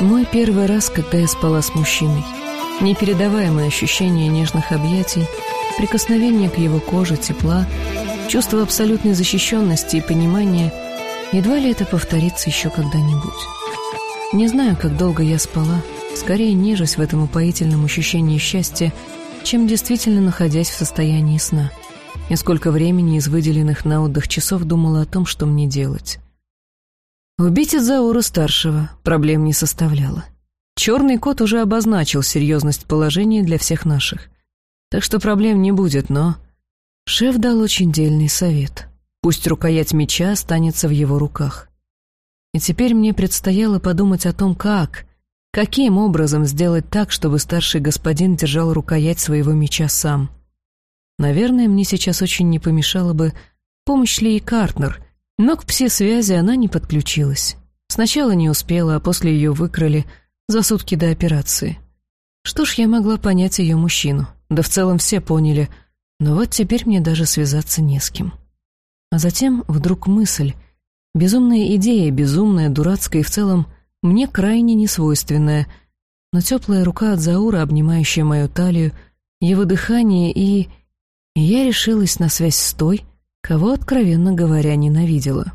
Мой первый раз, когда я спала с мужчиной. Непередаваемое ощущение нежных объятий, прикосновение к его коже, тепла, чувство абсолютной защищенности и понимания, едва ли это повторится еще когда-нибудь. Не знаю, как долго я спала, скорее нежась в этом упоительном ощущении счастья, чем действительно находясь в состоянии сна. И сколько времени из выделенных на отдых часов думала о том, что мне делать. Убить Изаура-старшего проблем не составляло. Черный кот уже обозначил серьезность положения для всех наших. Так что проблем не будет, но... Шеф дал очень дельный совет. Пусть рукоять меча останется в его руках. И теперь мне предстояло подумать о том, как, каким образом сделать так, чтобы старший господин держал рукоять своего меча сам. Наверное, мне сейчас очень не помешала бы помощь Лии Картнер — но к пси-связи она не подключилась. Сначала не успела, а после ее выкрали за сутки до операции. Что ж, я могла понять ее мужчину. Да в целом все поняли. Но вот теперь мне даже связаться не с кем. А затем вдруг мысль. Безумная идея, безумная, дурацкая и в целом мне крайне несвойственная. Но теплая рука от Заура, обнимающая мою талию, его дыхание и... я решилась на связь с той, кого, откровенно говоря, ненавидела.